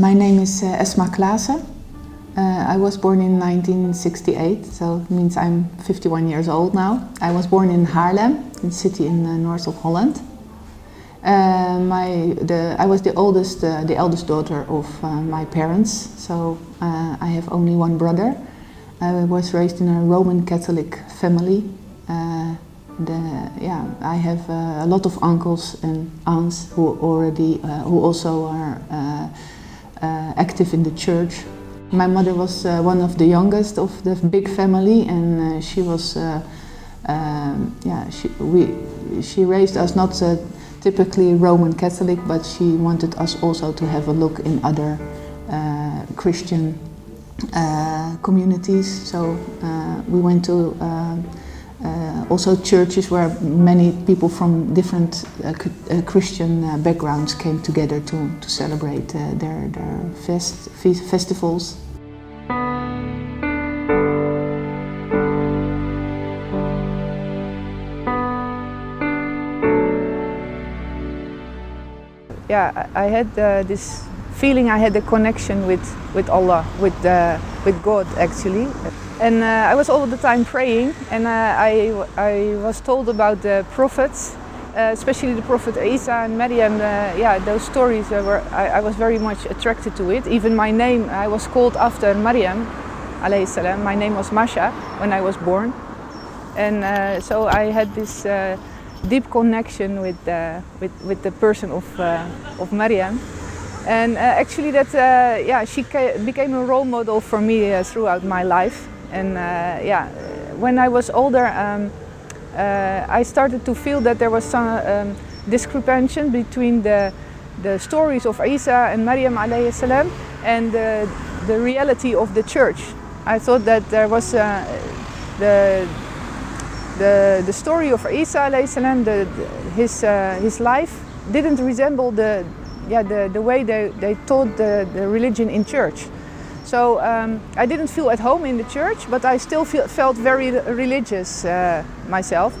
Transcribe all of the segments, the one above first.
My name is uh, Esma Klaassen. Uh, I was born in 1968, so it means I'm 51 years old now. I was born in Haarlem, a city in the north of Holland. Uh, my, the, I was the oldest, uh, the eldest daughter of my parents, so I have only one brother. I was raised in a Roman Catholic family. The, yeah, I have a lot of uncles and aunts who already, who also are active in the church. My mother was one of the youngest of the big family, and she was, um, yeah, she, we, she raised us not typically Roman Catholic, but she wanted us also to have a look in other uh, Christian uh, communities. So uh, we went to uh, uh, also churches where many people from different uh, Christian backgrounds came together to, to celebrate their, their fest, festivals. yeah, I had uh, this feeling I had a connection with, with Allah, with, uh, with God actually. And uh, I was all the time praying and uh, I, I was told about the prophets, uh, especially the prophet Isa and Maryam. Yeah, those stories were, I, I, was very much attracted to it. Even my name, I was called after Maryam, alayhi salam. My name was Masha when I was born. And so I had this deep connection with, uh, with, with the person of, uh, of Mariam. And uh, actually that, yeah, she became a role model for me throughout my life. And uh, yeah, when I was older, um, I started to feel that there was some um, discrepancy between the, the stories of Isa and Maryam alayhi salam and the, the reality of the church. I thought that there was the the, the story of Isa alayhi salam, the, the, his, uh, his life didn't resemble the, yeah, the, the way they, they taught the, the religion in church. So um, I didn't feel at home in the church, but I still feel, felt very religious uh, myself.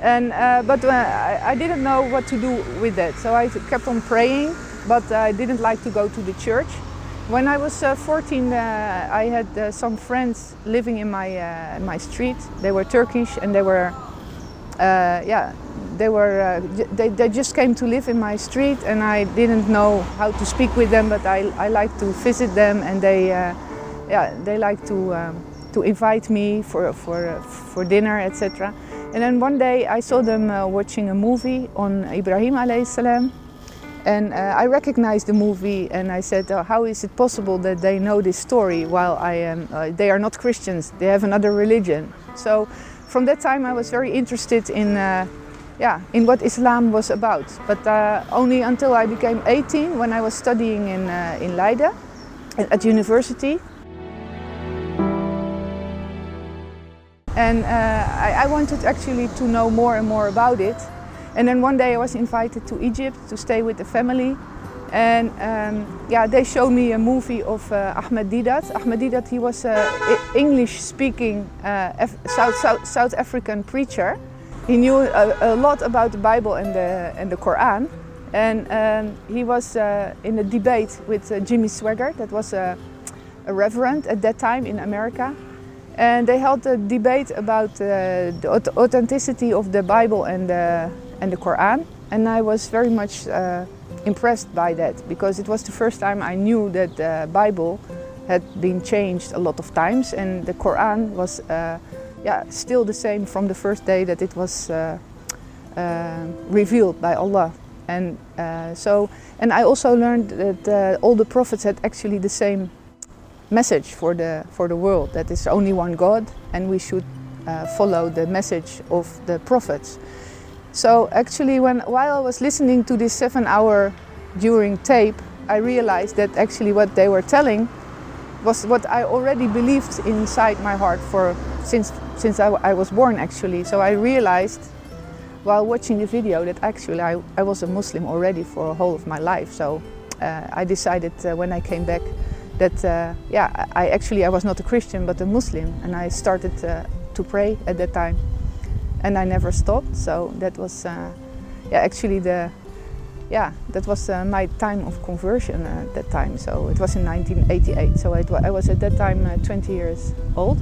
And, uh, but I, I, didn't know what to do with that. So I kept on praying, but I didn't like to go to the church. When I was uh, 14, uh, I had uh, some friends living in my my street. They were Turkish, and they were, yeah, they were. Uh, they, they just came to live in my street, and I didn't know how to speak with them. But I I like to visit them, and they, yeah, they like to um, to invite me for for for dinner, etc. And then one day I saw them watching a movie on Ibrahim alayhi salam and uh, I recognized the movie and I said, oh, how is it possible that they know this story while I am, uh, they are not Christians, they have another religion. So from that time I was very interested in, uh, yeah, in what Islam was about. But uh, only until I became 18 when I was studying in, uh, in Leiden at university. And uh, I, I wanted actually to know more and more about it. And then one day I was invited to Egypt to stay with the family. And um, yeah, they showed me a movie of uh, Ahmed Deedat. Ahmed Deedat, he was an English-speaking uh, South, South, South, African preacher. He knew a, a, lot about the Bible and the, and the Quran. And um, he was uh, in a debate with uh, Jimmy Swaggart, that was a, a reverend at that time in America. And they held a debate about uh, the authenticity of the Bible and the, and the Quran. And I was very much uh, impressed by that because it was the first time I knew that the Bible had been changed a lot of times and the Quran was uh, yeah, still the same from the first day that it was uh, uh revealed by Allah. And uh, so, and I also learned that uh, all the prophets had actually the same message for the for the world that is only one God and we should follow the message of the prophets. So actually, when while I was listening to this seven-hour during tape, I realized that actually what they were telling was what I already believed inside my heart for since since I, I was born actually. So I realized while watching the video that actually I, I was a Muslim already for a whole of my life. So uh, I decided uh, when I came back that uh, yeah I actually I was not a Christian but a Muslim and I started uh, to pray at that time and I never stopped. So that was, uh, yeah, actually the, yeah, that was uh, my time of conversion at that time. So it was in 1988. So I was at that time uh, 20 years old.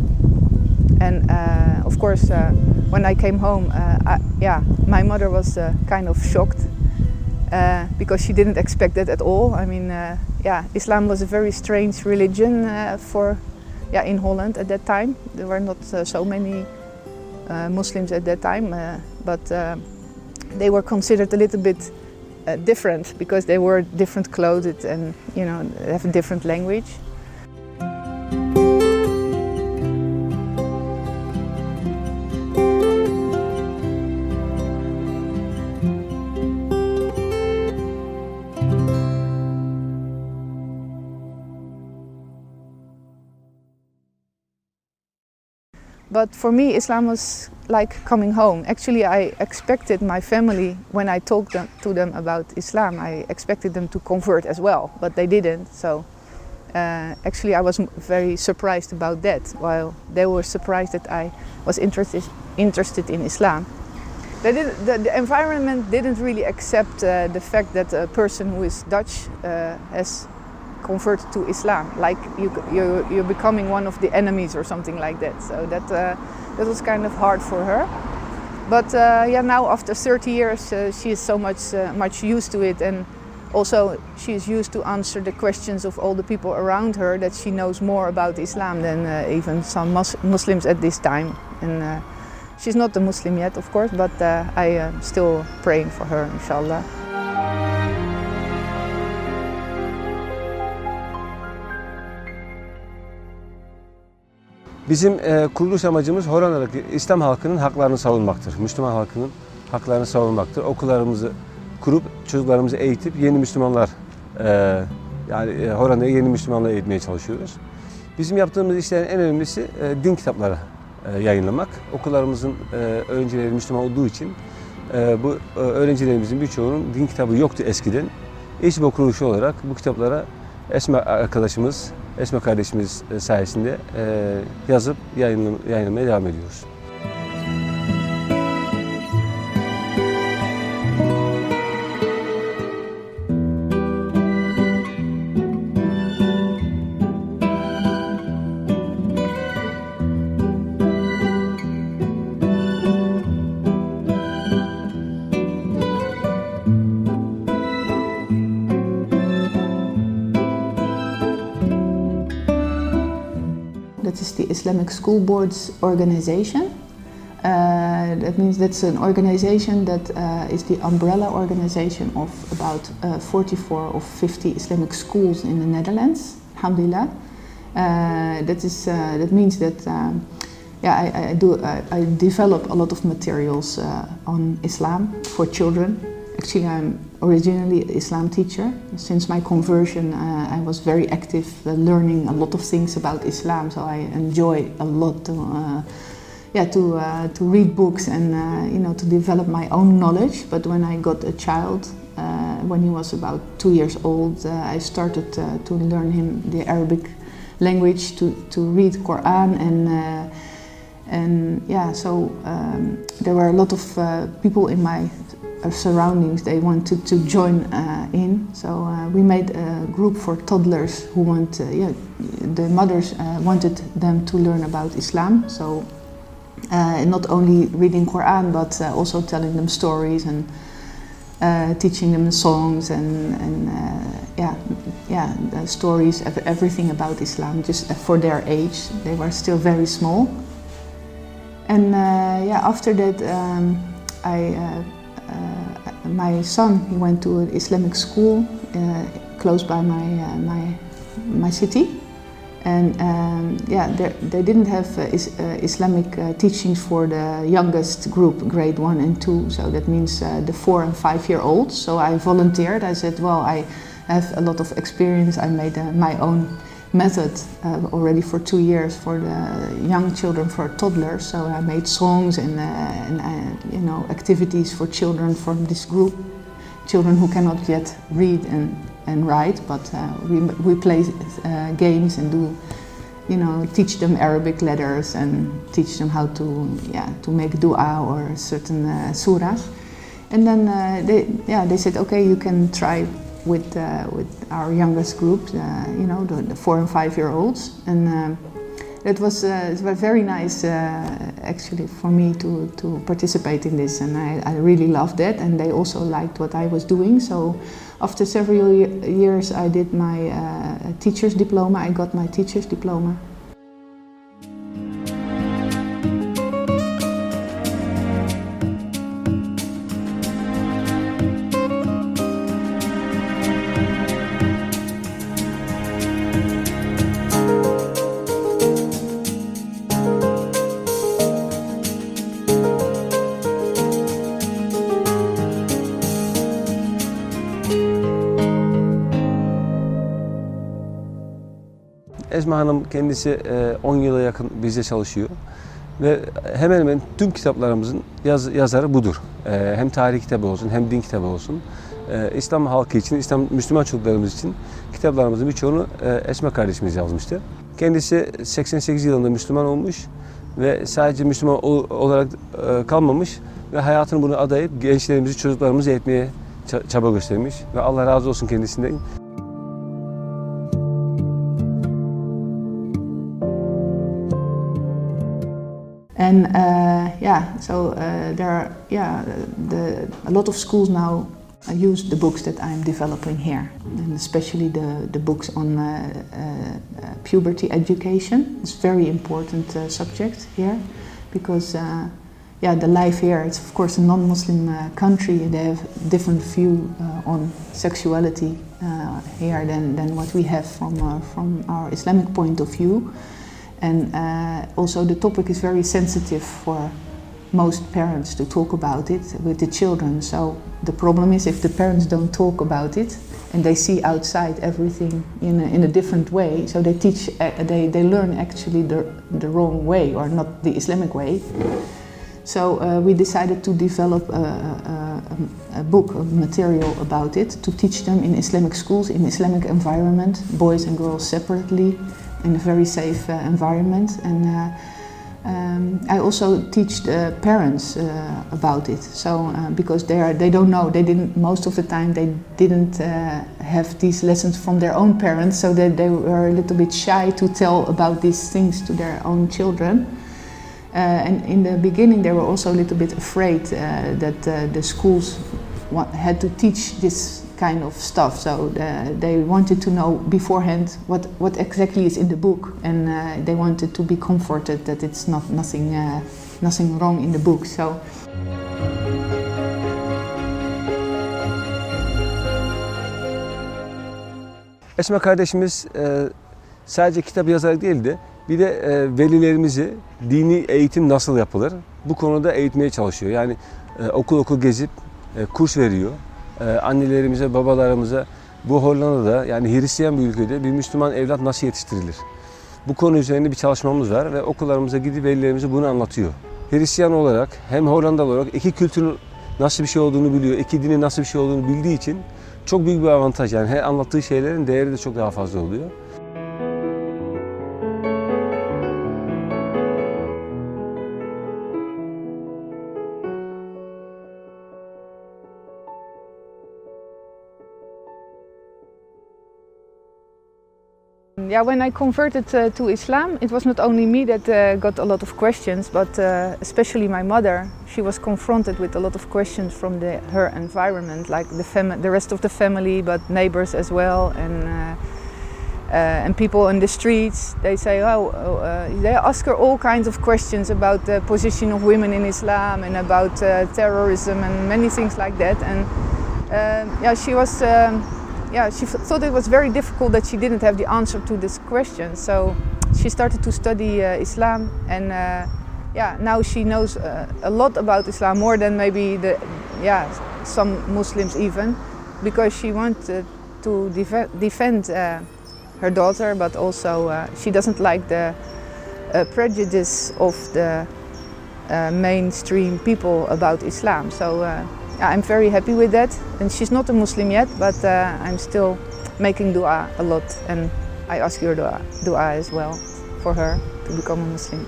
And uh, of course, uh, when I came home, uh, I, yeah, my mother was kind of shocked because she didn't expect that at all. I mean, yeah, Islam was a very strange religion for, yeah, in Holland at that time. There were not so many Muslims at that time, but they were considered a little bit uh, different because they were different clothed and you know have a different language. But for me, Islam was like coming home. Actually, I expected my family, when I talked them, to them about Islam, I expected them to convert as well, but they didn't. So uh, actually, I was very surprised about that, while they were surprised that I was interested, interested in Islam. Did, the, the environment didn't really accept uh, the fact that a person who is Dutch uh, has convert to Islam, like you, you, you're becoming one of the enemies or something like that. So that, uh, that was kind of hard for her. But uh, yeah, now after 30 years, uh, she is so much, uh, much used to it. And also she is used to answer the questions of all the people around her that she knows more about Islam than uh, even some Mus Muslims at this time. And uh, she's not a Muslim yet, of course, but I am still praying for her, inshallah. Bizim e, kuruluş amacımız Hollanda'daki İslam halkının haklarını savunmaktır. Müslüman halkının haklarını savunmaktır. Okullarımızı kurup çocuklarımızı eğitip yeni Müslümanlar e, yani e, Hollanda'ya yeni Müslümanlar eğitmeye çalışıyoruz. Bizim yaptığımız işlerin en önemlisi e, din kitapları e, yayınlamak. Okullarımızın e, öğrencileri Müslüman olduğu için e, bu e, öğrencilerimizin birçoğunun din kitabı yoktu eskiden. İşbo kuruluşu olarak bu kitaplara Esma arkadaşımız Esme kardeşimiz e, sayesinde e, yazıp yayınlamaya devam ediyoruz. Islamic School Boards organization. Uh, that means that's an organization that uh, is the umbrella organization of about uh, 44 or 50 Islamic schools in the Netherlands. Alhamdulillah. That is that means that yeah I, I do I, develop a lot of materials on Islam for children. Actually, I'm originally an Islam teacher. Since my conversion, uh, I was very active, uh, learning a lot of things about Islam. So I enjoy a lot to, uh, yeah, to uh, to read books and uh, you know to develop my own knowledge. But when I got a child, uh, when he was about two years old, I started to learn him the Arabic language, to to read Quran and. and yeah, so um, there were a lot of people in my surroundings they wanted to join uh, in. So uh, we made a group for toddlers who want, uh, yeah, the mothers uh, wanted them to learn about Islam. So uh, not only reading Quran, but uh, also telling them stories and teaching them songs and, and yeah, yeah, stories, of everything about Islam, just for their age. They were still very small. And yeah, after that, um, I uh, my son he went to an Islamic school uh, close by my uh, my my city, and um, yeah, they didn't have uh, is, uh, Islamic uh, teachings for the youngest group, grade one and two. So that means the four and five year olds. So I volunteered. I said, well, I have a lot of experience. I made my own method uh, already for two years for the young children, for toddlers. So I made songs and, uh, and uh, you know activities for children from this group, children who cannot yet read and, and write, but uh, we, we play uh, games and do you know teach them Arabic letters and teach them how to yeah to make dua or certain uh, surahs. And then they, yeah, they said, okay, you can try with uh, with our youngest group, uh, you know, the, the, four and five year olds, and um, it was uh, it was very nice uh, actually for me to to participate in this, and I, I really loved it, and they also liked what I was doing. So after several years, I did my uh, teacher's diploma. I got my teacher's diploma. Esma Hanım kendisi 10 e, yıla yakın bizde çalışıyor. Ve hemen hemen tüm kitaplarımızın yaz, yazarı budur. E, hem tarih kitabı olsun hem din kitabı olsun. E, İslam halkı için, İslam Müslüman çocuklarımız için kitaplarımızın birçoğunu Esma kardeşimiz yazmıştı. Kendisi 88 yılında Müslüman olmuş ve sadece Müslüman olarak kalmamış ve hayatını bunu adayıp gençlerimizi, çocuklarımızı eğitmeye çaba göstermiş ve Allah razı olsun kendisinden. And uh, eh, yeah, so uh, there are yeah, the, a lot of schools now use the books that I'm developing here, and especially the, the books on uh, puberty education. It's very important subject here because yeah, the life here, it's of course a non-Muslim country. They have different view on sexuality here than, than what we have from, from our Islamic point of view. And uh, also, the topic is very sensitive for most parents to talk about it with the children. So, the problem is if the parents don't talk about it and they see outside everything in a, in a different way, so they teach, uh, they, they learn actually the, the wrong way or not the Islamic way. So uh, we decided to develop a, a, a, book, a material about it, to teach them in Islamic schools, in Islamic environment, boys and girls separately, in a very safe uh, environment. And uh, um, I also teach the parents uh, about it. So uh, because they are, they don't know, they didn't most of the time they didn't uh, have these lessons from their own parents, so that they were a little bit shy to tell about these things to their own children. Uh, and in the beginning, they were also a little bit afraid that the schools had to teach this kind of stuff. So uh, they wanted to know beforehand what, what exactly is in the book, and uh, they wanted to be comforted that it's not nothing, uh, nothing wrong in the book. So. Esma kardeşimiz e, sadece kitap yazarak değil de bir de e, velilerimizi dini eğitim nasıl yapılır bu konuda eğitmeye çalışıyor. Yani e, okul okul gezip e, kurs veriyor. E, annelerimize, babalarımıza bu Hollanda'da yani Hristiyan bir ülkede bir Müslüman evlat nasıl yetiştirilir? Bu konu üzerinde bir çalışmamız var ve okullarımıza gidip velilerimize bunu anlatıyor. Hristiyan olarak hem Hollandalı olarak iki kültürün nasıl bir şey olduğunu biliyor, iki dinin nasıl bir şey olduğunu bildiği için çok büyük bir avantaj. Yani her anlattığı şeylerin değeri de çok daha fazla oluyor. Yeah, when I converted uh, to Islam, it was not only me that uh, got a lot of questions, but uh, especially my mother. She was confronted with a lot of questions from the, her environment, like the, the rest of the family, but neighbors as well, and uh, uh, and people in the streets. They say, oh, uh, they ask her all kinds of questions about the position of women in Islam and about terrorism and many things like that. And yeah, she was. Um, yeah, she thought it was very difficult that she didn't have the answer to this question. So she started to study uh, Islam, and uh, yeah, now she knows uh, a lot about Islam more than maybe the yeah some Muslims even, because she wanted to def defend uh, her daughter, but also uh, she doesn't like the uh, prejudice of the mainstream people about Islam. So I'm very happy with that. And she's not a Muslim yet, but uh, I'm still making dua a lot. And I ask your dua, dua as well for her to become a Muslim.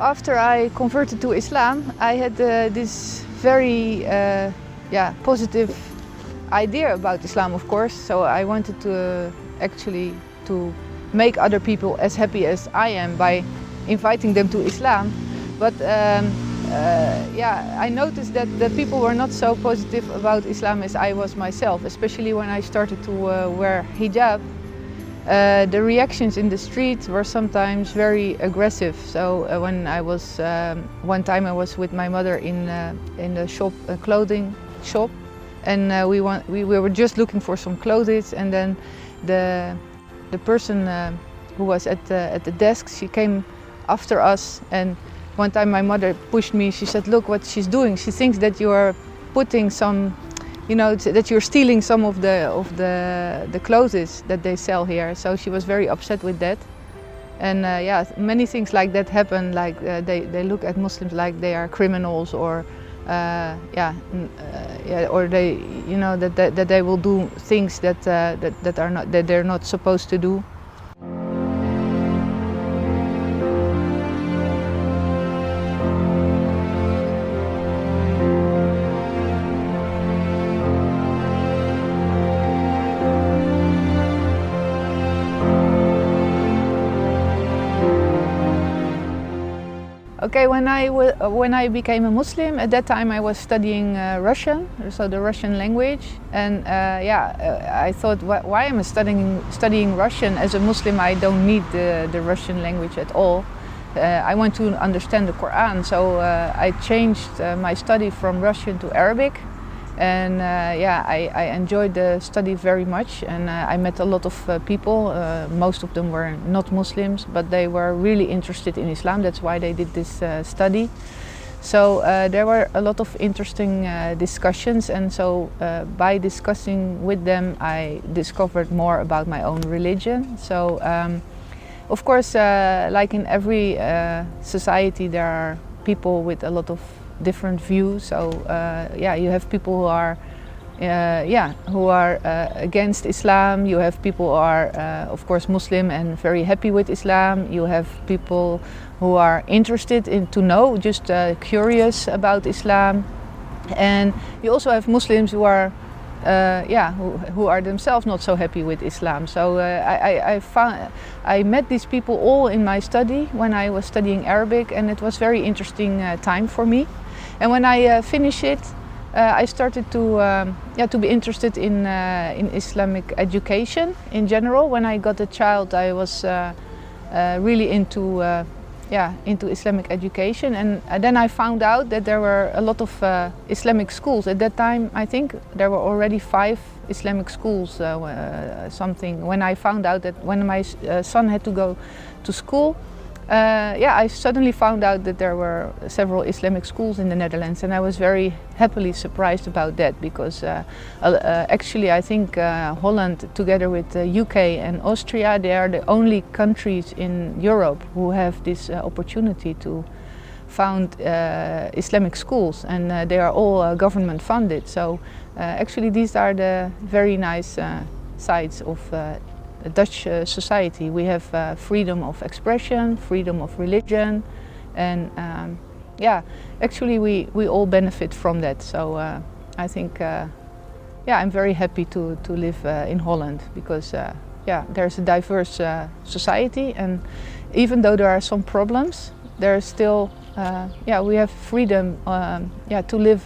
After I converted to Islam, I had uh, this very uh, yeah, positive idea about Islam, of course. So I wanted to uh, actually to make other people as happy as I am by inviting them to Islam. But um, uh, yeah, I noticed that the people were not so positive about Islam as I was myself, especially when I started to uh, wear hijab. Uh, the reactions in the street were sometimes very aggressive. So uh, when I was um, one time I was with my mother in uh, in the shop, a clothing shop, and uh, we, want, we we were just looking for some clothes, and then the the person who was at the, at the desk she came after us and one time my mother pushed me. She said, "Look what she's doing. She thinks that you are putting some, you know, that you're stealing some of the of the the clothes that they sell here." So she was very upset with that. And uh, yeah, many things like that happen. Like uh, they they look at Muslims like they are criminals or. Uh, yeah, uh, yeah, or they, you know, that, that, that they will do things that, uh, that that are not that they're not supposed to do. Okay, when I when I became a Muslim, at that time I was studying uh, Russian, so the Russian language, and uh, yeah, uh, I thought, why, why, am I studying studying Russian as a Muslim? I don't need the, the Russian language at all. Uh, I want to understand the Quran, so uh, I changed uh, my study from Russian to Arabic, and uh, yeah, I, I, enjoyed the study very much, and uh, I met a lot of uh, people. Uh, most of them were not Muslims, but they were really interested in Islam. That's why they did this uh, study. So uh, there were a lot of interesting discussions, and so by discussing with them, I discovered more about my own religion. So, um, of course, like in every society, there are people with a lot of different views. So uh, yeah, you have people who are uh, yeah, who are uh, against Islam. You have people who are, uh, of course, Muslim and very happy with Islam. You have people who are interested in to know, just uh, curious about Islam, and you also have Muslims who are. Uh, yeah, who, who, are themselves not so happy with Islam. So uh, I, I, found, I met these people all in my study when I was studying Arabic, and it was very interesting time for me. And when I uh, finished it, uh, I started to um, yeah to be interested in uh, in Islamic education in general. When I got a child, I was uh, uh, really into uh, yeah into Islamic education, and then I found out that there were a lot of Islamic schools. At that time, I think there were already five Islamic schools. something when I found out that when my son had to go to school uh, yeah, I suddenly found out that there were several Islamic schools in the Netherlands, and I was very happily surprised about that because uh, uh, actually I think uh, Holland, together with the UK and Austria, they are the only countries in Europe who have this uh, opportunity to found uh, Islamic schools, and they are all government funded. So actually, these are the very nice sides of Dutch uh, society. We have uh, freedom of expression, freedom of religion, and um, yeah, actually we, we all benefit from that. So uh, I think, uh, yeah, I'm very happy to, to live uh, in Holland because, uh, yeah, there's a diverse society, and even though there are some problems, there's still, yeah, we have freedom, um, yeah, to live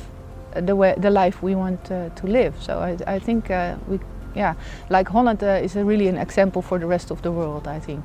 the way the life we want to live. So I, I think we yeah, like Holland uh, is really an example for the rest of the world, I think.